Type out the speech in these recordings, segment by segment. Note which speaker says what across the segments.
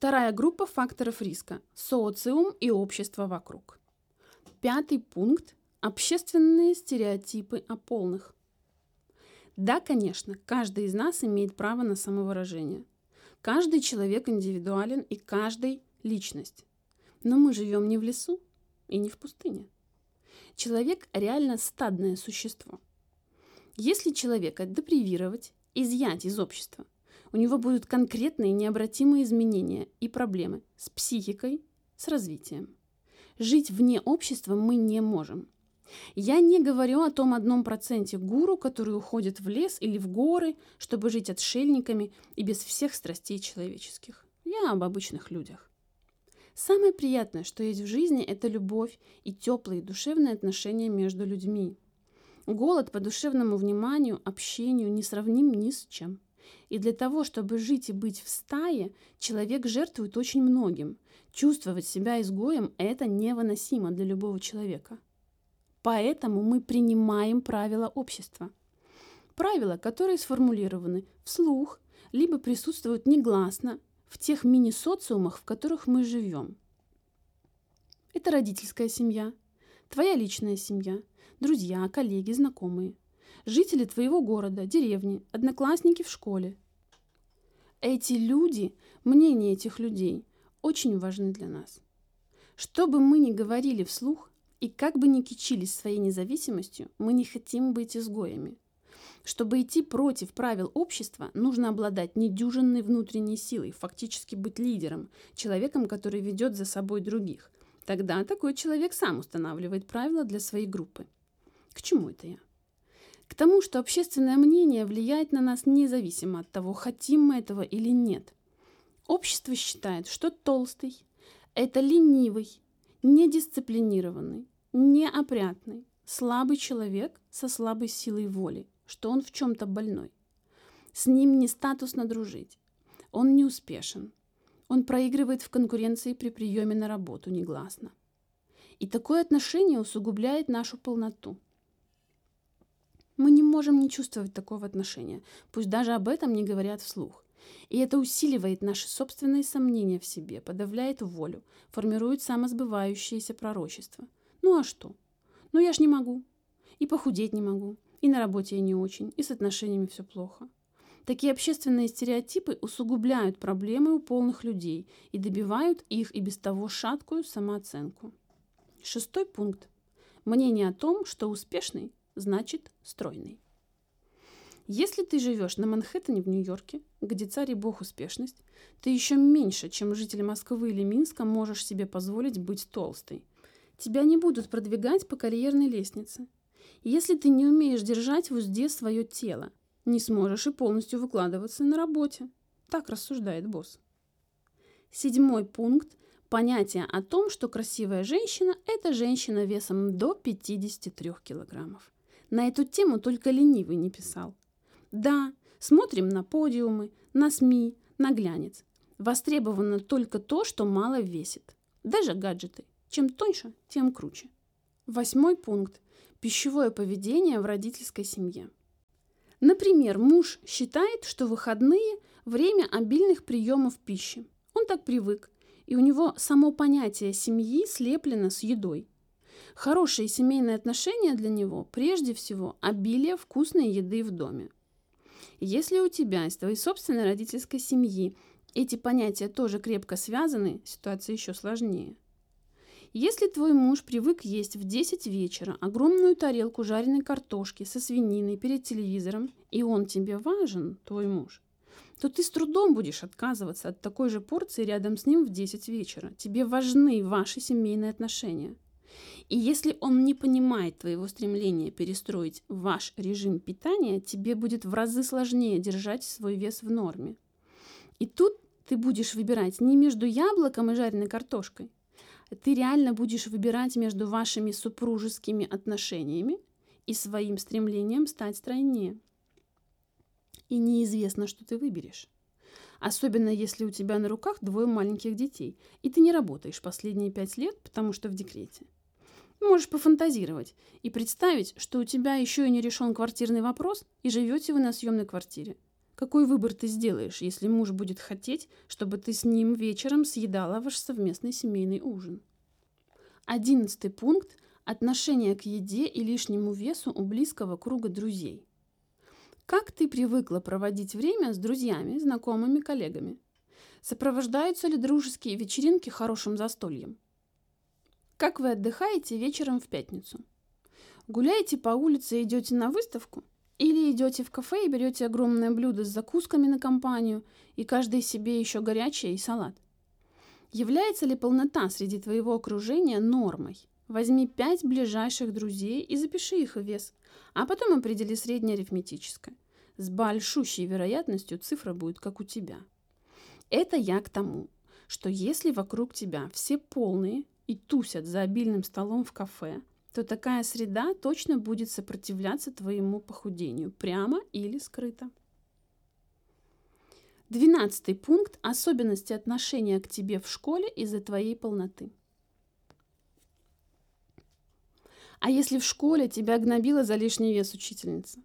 Speaker 1: Вторая группа факторов риска – социум и общество вокруг. Пятый пункт – общественные стереотипы о полных. Да, конечно, каждый из нас имеет право на самовыражение. Каждый человек индивидуален и каждый – личность. Но мы живем не в лесу и не в пустыне. Человек реально стадное существо. Если человека депривировать, изъять из общества, у него будут конкретные необратимые изменения и проблемы с психикой, с развитием. Жить вне общества мы не можем. Я не говорю о том одном проценте гуру, который уходит в лес или в горы, чтобы жить отшельниками и без всех страстей человеческих. Я об обычных людях. Самое приятное, что есть в жизни, это любовь и теплые душевные отношения между людьми. Голод по душевному вниманию, общению не сравним ни с чем. И для того, чтобы жить и быть в стае, человек жертвует очень многим. Чувствовать себя изгоем – это невыносимо для любого человека. Поэтому мы принимаем правила общества. Правила, которые сформулированы вслух, либо присутствуют негласно, в тех мини-социумах, в которых мы живем. Это родительская семья, твоя личная семья, друзья, коллеги, знакомые, жители твоего города, деревни, одноклассники в школе. Эти люди, мнение этих людей очень важны для нас. Что бы мы ни говорили вслух и как бы ни кичились своей независимостью, мы не хотим быть изгоями – чтобы идти против правил общества, нужно обладать недюжинной внутренней силой, фактически быть лидером, человеком, который ведет за собой других. Тогда такой человек сам устанавливает правила для своей группы. К чему это я? К тому, что общественное мнение влияет на нас независимо от того, хотим мы этого или нет. Общество считает, что толстый – это ленивый, недисциплинированный, неопрятный, слабый человек со слабой силой воли – что он в чем-то больной. С ним не статусно дружить. Он не успешен. Он проигрывает в конкуренции при приеме на работу негласно. И такое отношение усугубляет нашу полноту. Мы не можем не чувствовать такого отношения, пусть даже об этом не говорят вслух. И это усиливает наши собственные сомнения в себе, подавляет волю, формирует самосбывающееся пророчество. Ну а что? Ну я ж не могу. И похудеть не могу. И на работе я не очень, и с отношениями все плохо. Такие общественные стереотипы усугубляют проблемы у полных людей и добивают их и без того шаткую самооценку. Шестой пункт. Мнение о том, что успешный значит стройный. Если ты живешь на Манхэттене в Нью-Йорке, где царь и бог успешность, ты еще меньше, чем житель Москвы или Минска, можешь себе позволить быть толстой. Тебя не будут продвигать по карьерной лестнице – если ты не умеешь держать в узде свое тело, не сможешь и полностью выкладываться на работе. Так рассуждает босс. Седьмой пункт – понятие о том, что красивая женщина – это женщина весом до 53 килограммов. На эту тему только ленивый не писал. Да, смотрим на подиумы, на СМИ, на глянец. Востребовано только то, что мало весит. Даже гаджеты. Чем тоньше, тем круче. Восьмой пункт Пищевое поведение в родительской семье. Например, муж считает, что выходные – время обильных приемов пищи. Он так привык, и у него само понятие семьи слеплено с едой. Хорошие семейные отношения для него прежде всего обилие вкусной еды в доме. Если у тебя из твоей собственной родительской семьи эти понятия тоже крепко связаны, ситуация еще сложнее – если твой муж привык есть в 10 вечера огромную тарелку жареной картошки со свининой перед телевизором, и он тебе важен, твой муж, то ты с трудом будешь отказываться от такой же порции рядом с ним в 10 вечера. Тебе важны ваши семейные отношения. И если он не понимает твоего стремления перестроить ваш режим питания, тебе будет в разы сложнее держать свой вес в норме. И тут ты будешь выбирать не между яблоком и жареной картошкой, ты реально будешь выбирать между вашими супружескими отношениями и своим стремлением стать стройнее. И неизвестно, что ты выберешь. Особенно если у тебя на руках двое маленьких детей, и ты не работаешь последние пять лет, потому что в декрете. Можешь пофантазировать и представить, что у тебя еще и не решен квартирный вопрос, и живете вы на съемной квартире. какой выбор ты сделаешь, если муж будет хотеть, чтобы ты с ним вечером съедала ваш совместный семейный ужин. Одиннадцатый пункт – отношение к еде и лишнему весу у близкого круга друзей. Как ты привыкла проводить время с друзьями, знакомыми, коллегами? Сопровождаются ли дружеские вечеринки хорошим застольем? Как вы отдыхаете вечером в пятницу? Гуляете по улице и идете на выставку? Или идете в кафе и берете огромное блюдо с закусками на компанию и каждый себе еще горячее и салат? Является ли полнота среди твоего окружения нормой? Возьми пять ближайших друзей и запиши их вес, а потом определи среднее арифметическое. С большущей вероятностью цифра будет как у тебя. Это я к тому, что если вокруг тебя все полные и тусят за обильным столом в кафе, то такая среда точно будет сопротивляться твоему похудению, прямо или скрыто. Двенадцатый пункт – особенности отношения к тебе в школе из-за твоей полноты. А если в школе тебя гнобила за лишний вес учительница?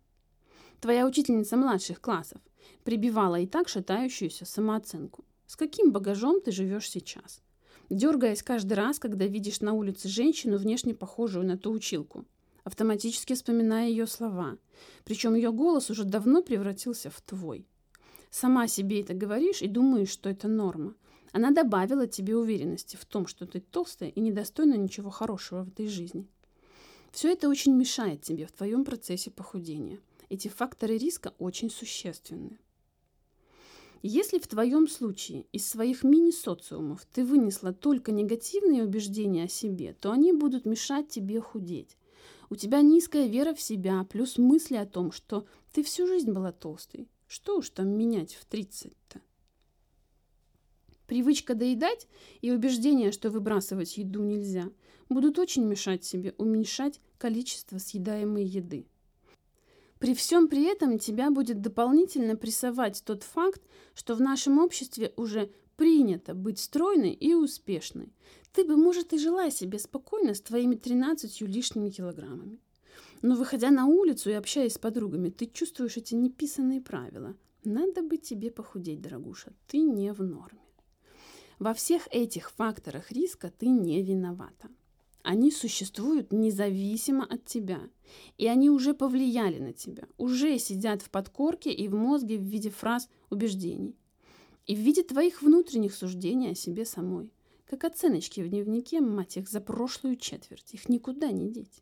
Speaker 1: Твоя учительница младших классов прибивала и так шатающуюся самооценку. С каким багажом ты живешь сейчас? Дергаясь каждый раз, когда видишь на улице женщину, внешне похожую на ту училку, автоматически вспоминая ее слова. Причем ее голос уже давно превратился в твой. Сама себе это говоришь и думаешь, что это норма. Она добавила тебе уверенности в том, что ты толстая и недостойна ничего хорошего в этой жизни. Все это очень мешает тебе в твоем процессе похудения. Эти факторы риска очень существенны. Если в твоем случае из своих мини-социумов ты вынесла только негативные убеждения о себе, то они будут мешать тебе худеть. У тебя низкая вера в себя, плюс мысли о том, что ты всю жизнь была толстой. Что уж там менять в 30-то? Привычка доедать и убеждение, что выбрасывать еду нельзя, будут очень мешать себе уменьшать количество съедаемой еды. При всем при этом тебя будет дополнительно прессовать тот факт, что в нашем обществе уже принято быть стройной и успешной. Ты бы, может, и жила себе спокойно с твоими 13 лишними килограммами. Но выходя на улицу и общаясь с подругами, ты чувствуешь эти неписанные правила. Надо бы тебе похудеть, дорогуша, ты не в норме. Во всех этих факторах риска ты не виновата. Они существуют независимо от тебя. И они уже повлияли на тебя, уже сидят в подкорке и в мозге в виде фраз убеждений. И в виде твоих внутренних суждений о себе самой. Как оценочки в дневнике, мать их, за прошлую четверть. Их никуда не деть.